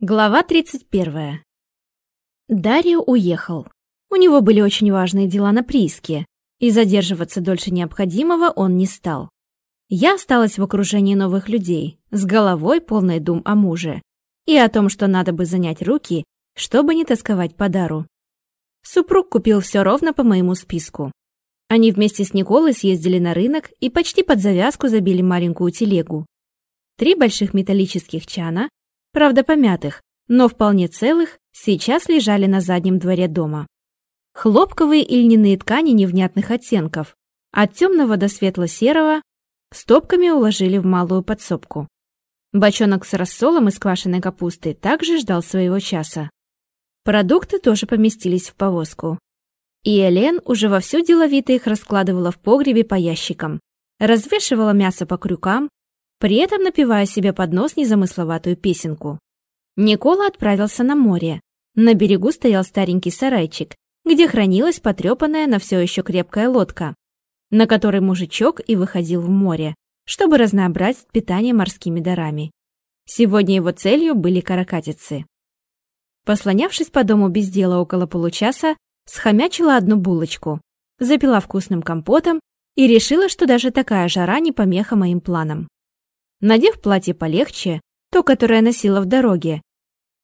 Глава 31. Дарио уехал. У него были очень важные дела на прииске, и задерживаться дольше необходимого он не стал. Я осталась в окружении новых людей, с головой полной дум о муже, и о том, что надо бы занять руки, чтобы не тосковать по дару. Супруг купил все ровно по моему списку. Они вместе с Николой съездили на рынок и почти под завязку забили маленькую телегу. Три больших металлических чана, правда помятых, но вполне целых, сейчас лежали на заднем дворе дома. Хлопковые и льняные ткани невнятных оттенков, от темного до светло-серого, стопками уложили в малую подсобку. Бочонок с рассолом из квашеной капусты также ждал своего часа. Продукты тоже поместились в повозку. И Элен уже вовсю деловито их раскладывала в погребе по ящикам, развешивала мясо по крюкам, при этом напевая себе под нос незамысловатую песенку. Никола отправился на море. На берегу стоял старенький сарайчик, где хранилась потрепанная, но все еще крепкая лодка, на которой мужичок и выходил в море, чтобы разнообразить питание морскими дарами. Сегодня его целью были каракатицы. Послонявшись по дому без дела около получаса, схомячила одну булочку, запила вкусным компотом и решила, что даже такая жара не помеха моим планам. Надев платье полегче, то, которое носила в дороге,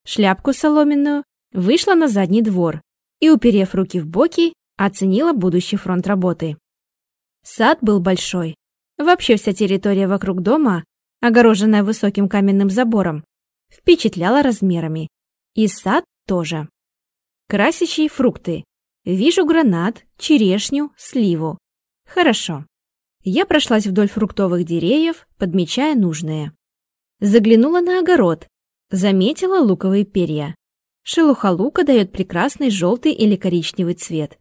шляпку соломенную, вышла на задний двор и, уперев руки в боки, оценила будущий фронт работы. Сад был большой. Вообще вся территория вокруг дома, огороженная высоким каменным забором, впечатляла размерами. И сад тоже. Красящие фрукты. Вижу гранат, черешню, сливу. Хорошо. Я прошлась вдоль фруктовых деревьев, подмечая нужные. Заглянула на огород, заметила луковые перья. Шелуха лука дает прекрасный желтый или коричневый цвет.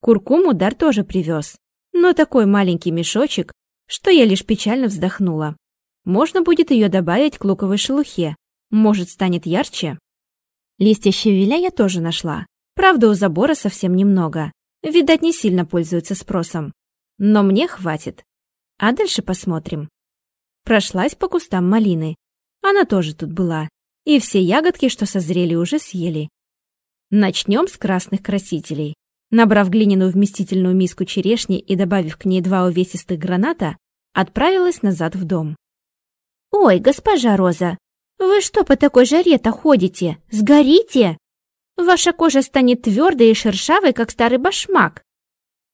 Куркуму Дар тоже привез, но такой маленький мешочек, что я лишь печально вздохнула. Можно будет ее добавить к луковой шелухе. Может, станет ярче? Листья щавеля я тоже нашла. Правда, у забора совсем немного. Видать, не сильно пользуются спросом. Но мне хватит. А дальше посмотрим. Прошлась по кустам малины. Она тоже тут была. И все ягодки, что созрели, уже съели. Начнем с красных красителей. Набрав глиняную вместительную миску черешни и добавив к ней два увесистых граната, отправилась назад в дом. «Ой, госпожа Роза, вы что по такой жаре-то ходите? Сгорите? Ваша кожа станет твердой и шершавой, как старый башмак!»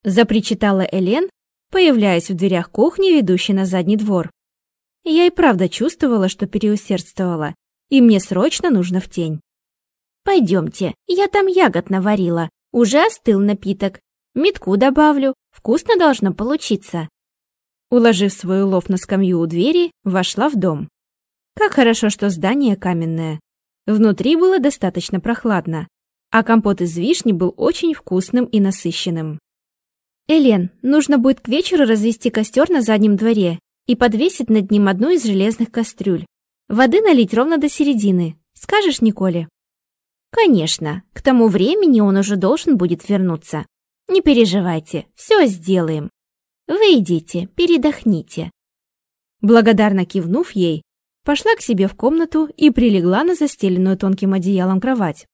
запричитала Элен, появляясь в дверях кухни, ведущей на задний двор. Я и правда чувствовала, что переусердствовала, и мне срочно нужно в тень. «Пойдемте, я там ягод наварила, уже остыл напиток. Метку добавлю, вкусно должно получиться». Уложив свой улов на скамью у двери, вошла в дом. Как хорошо, что здание каменное. Внутри было достаточно прохладно, а компот из вишни был очень вкусным и насыщенным. «Элен, нужно будет к вечеру развести костер на заднем дворе и подвесить над ним одну из железных кастрюль. Воды налить ровно до середины. Скажешь Николе?» «Конечно. К тому времени он уже должен будет вернуться. Не переживайте, все сделаем. Вы идите, передохните». Благодарно кивнув ей, пошла к себе в комнату и прилегла на застеленную тонким одеялом кровать.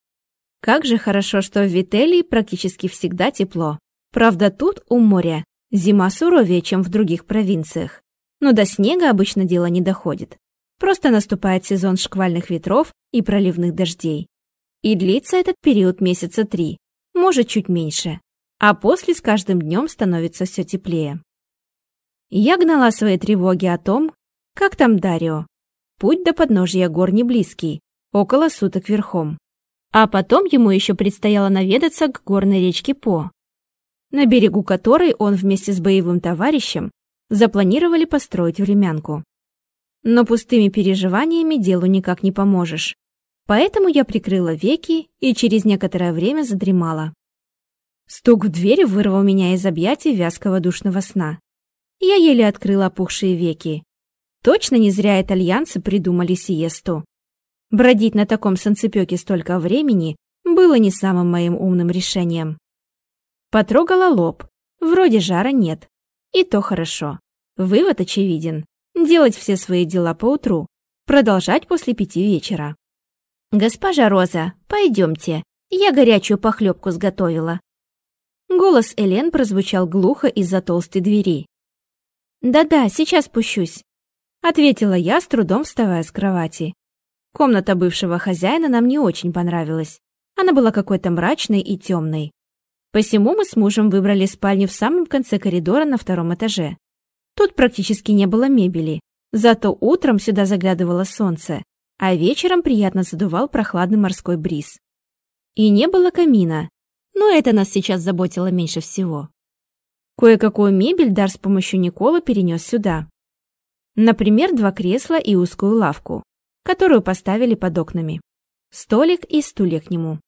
Как же хорошо, что в Вителии практически всегда тепло. Правда, тут, у моря, зима суровее, чем в других провинциях. Но до снега обычно дело не доходит. Просто наступает сезон шквальных ветров и проливных дождей. И длится этот период месяца три, может, чуть меньше. А после с каждым днем становится все теплее. Я гнала свои тревоги о том, как там Дарио. Путь до подножия гор не близкий, около суток верхом. А потом ему еще предстояло наведаться к горной речке По, на берегу которой он вместе с боевым товарищем запланировали построить времянку. Но пустыми переживаниями делу никак не поможешь. Поэтому я прикрыла веки и через некоторое время задремала. Стук в дверь вырвал меня из объятий вязкого душного сна. Я еле открыла опухшие веки. Точно не зря итальянцы придумали сиесту. Бродить на таком санцепёке столько времени было не самым моим умным решением. Потрогала лоб. Вроде жара нет. И то хорошо. Вывод очевиден. Делать все свои дела по утру. Продолжать после пяти вечера. «Госпожа Роза, пойдемте, я горячую похлебку сготовила». Голос Элен прозвучал глухо из-за толстой двери. «Да-да, сейчас спущусь», — ответила я, с трудом вставая с кровати. Комната бывшего хозяина нам не очень понравилась. Она была какой-то мрачной и темной. Посему мы с мужем выбрали спальню в самом конце коридора на втором этаже. Тут практически не было мебели, зато утром сюда заглядывало солнце, а вечером приятно задувал прохладный морской бриз. И не было камина, но это нас сейчас заботило меньше всего. Кое-какую мебель Дар с помощью Никола перенес сюда. Например, два кресла и узкую лавку, которую поставили под окнами. Столик и стулья к нему.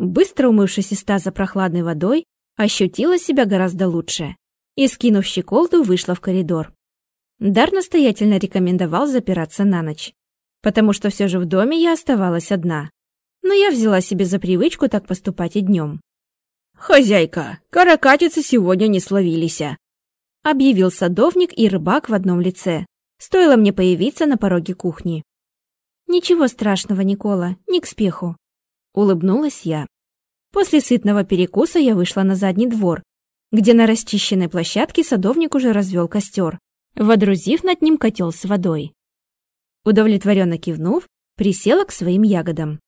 Быстро умывшись из таза прохладной водой, ощутила себя гораздо лучше и, скинув щеколду, вышла в коридор. Дар настоятельно рекомендовал запираться на ночь, потому что все же в доме я оставалась одна. Но я взяла себе за привычку так поступать и днем. «Хозяйка, каракатицы сегодня не словились», объявил садовник и рыбак в одном лице. Стоило мне появиться на пороге кухни. «Ничего страшного, Никола, не к спеху», — улыбнулась я. После сытного перекуса я вышла на задний двор, где на расчищенной площадке садовник уже развел костер, водрузив над ним котел с водой. Удовлетворенно кивнув, присела к своим ягодам.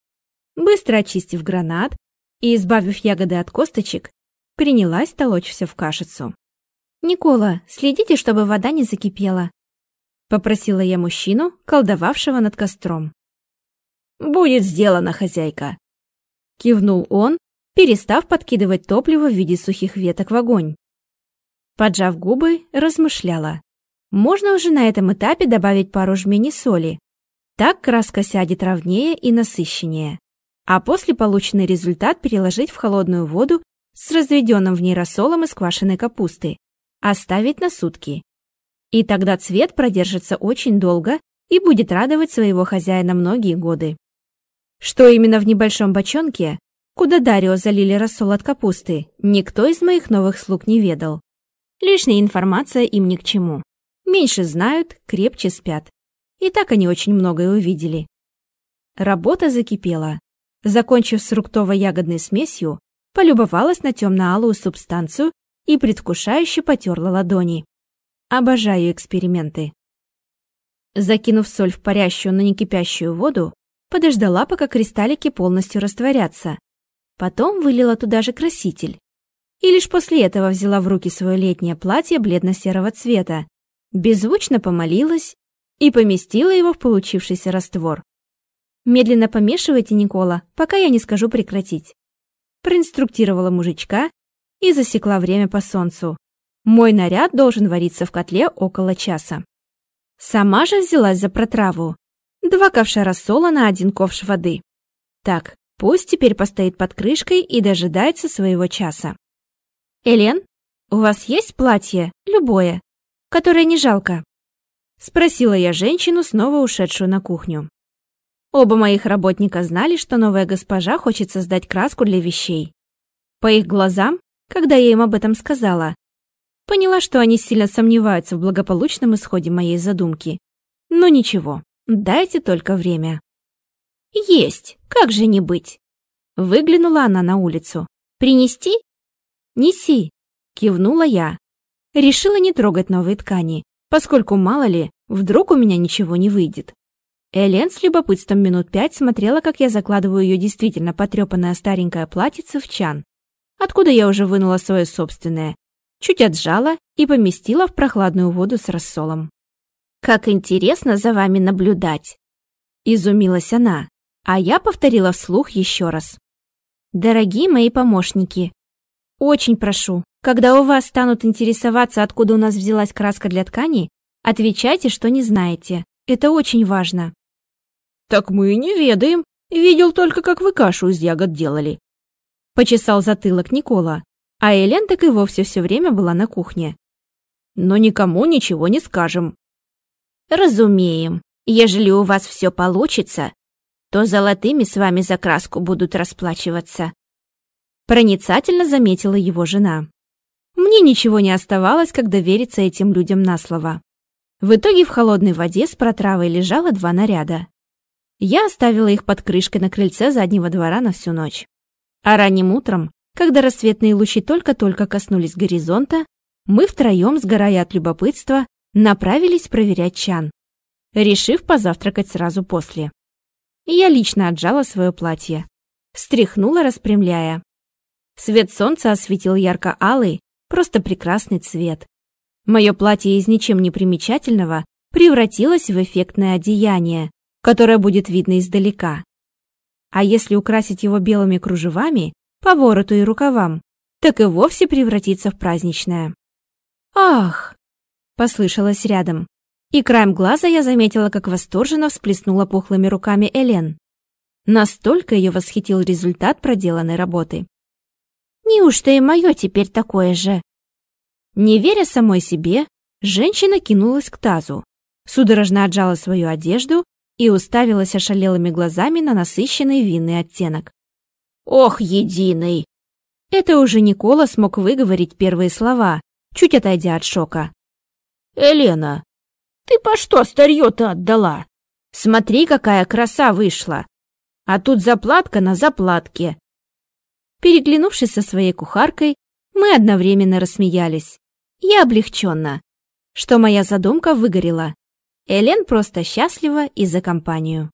Быстро очистив гранат и избавив ягоды от косточек, принялась толочь все в кашицу. «Никола, следите, чтобы вода не закипела», — попросила я мужчину, колдовавшего над костром. «Будет сделано, хозяйка», — кивнул он, перестав подкидывать топливо в виде сухих веток в огонь. Поджав губы, размышляла. Можно уже на этом этапе добавить пару жменей соли. Так краска сядет ровнее и насыщеннее. А после полученный результат переложить в холодную воду с разведенным в ней рассолом из квашеной капусты. Оставить на сутки. И тогда цвет продержится очень долго и будет радовать своего хозяина многие годы. Что именно в небольшом бочонке, куда Дарио залили рассол от капусты, никто из моих новых слуг не ведал. Лишняя информация им ни к чему. Меньше знают, крепче спят. И так они очень многое увидели. Работа закипела. Закончив с фруктово-ягодной смесью, полюбовалась на темно-алую субстанцию и предвкушающе потерла ладони. Обожаю эксперименты. Закинув соль в парящую, но не кипящую воду, подождала, пока кристаллики полностью растворятся. Потом вылила туда же краситель. И лишь после этого взяла в руки свое летнее платье бледно-серого цвета, беззвучно помолилась и поместила его в получившийся раствор. «Медленно помешивайте, Никола, пока я не скажу прекратить». Проинструктировала мужичка и засекла время по солнцу. Мой наряд должен вариться в котле около часа. Сама же взялась за протраву, Два ковша рассола на один ковш воды. Так, пусть теперь постоит под крышкой и дожидается своего часа. «Элен, у вас есть платье, любое, которое не жалко?» Спросила я женщину, снова ушедшую на кухню. Оба моих работника знали, что новая госпожа хочет создать краску для вещей. По их глазам, когда я им об этом сказала, поняла, что они сильно сомневаются в благополучном исходе моей задумки. Но ничего, Дайте только время. Есть, как же не быть? Выглянула она на улицу. Принести? Неси, кивнула я. Решила не трогать новые ткани, поскольку, мало ли, вдруг у меня ничего не выйдет. Элен с любопытством минут пять смотрела, как я закладываю ее действительно потрепанное старенькое платьице в чан, откуда я уже вынула свое собственное, чуть отжала и поместила в прохладную воду с рассолом. Как интересно за вами наблюдать!» Изумилась она, а я повторила вслух еще раз. «Дорогие мои помощники, очень прошу, когда у вас станут интересоваться, откуда у нас взялась краска для ткани, отвечайте, что не знаете. Это очень важно». «Так мы и не ведаем. Видел только, как вы кашу из ягод делали». Почесал затылок Никола, а Элен так и вовсе все время была на кухне. «Но никому ничего не скажем. Разумеем, ежели у вас все получится, то золотыми с вами за краску будут расплачиваться. Проницательно заметила его жена. Мне ничего не оставалось, как довериться этим людям на слово. В итоге в холодной воде с протравой лежало два наряда. Я оставила их под крышкой на крыльце заднего двора на всю ночь. А ранним утром, когда рассветные лучи только-только коснулись горизонта, мы втроем, сгорая от любопытства, направились проверять чан, решив позавтракать сразу после. Я лично отжала свое платье, стряхнула, распрямляя. Свет солнца осветил ярко-алый, просто прекрасный цвет. Мое платье из ничем не примечательного превратилось в эффектное одеяние, которое будет видно издалека. А если украсить его белыми кружевами по вороту и рукавам, так и вовсе превратится в праздничное. «Ах!» — послышалось рядом, и краем глаза я заметила, как восторженно всплеснула пухлыми руками Элен. Настолько ее восхитил результат проделанной работы. «Неужто и мое теперь такое же?» Не веря самой себе, женщина кинулась к тазу, судорожно отжала свою одежду и уставилась ошалелыми глазами на насыщенный винный оттенок. «Ох, единый!» Это уже Никола смог выговорить первые слова, чуть отойдя от шока. «Елена, ты по что старье-то отдала? Смотри, какая краса вышла! А тут заплатка на заплатке!» Переглянувшись со своей кухаркой, мы одновременно рассмеялись. Я облегченно, что моя задумка выгорела. Элен просто счастлива и за компанию.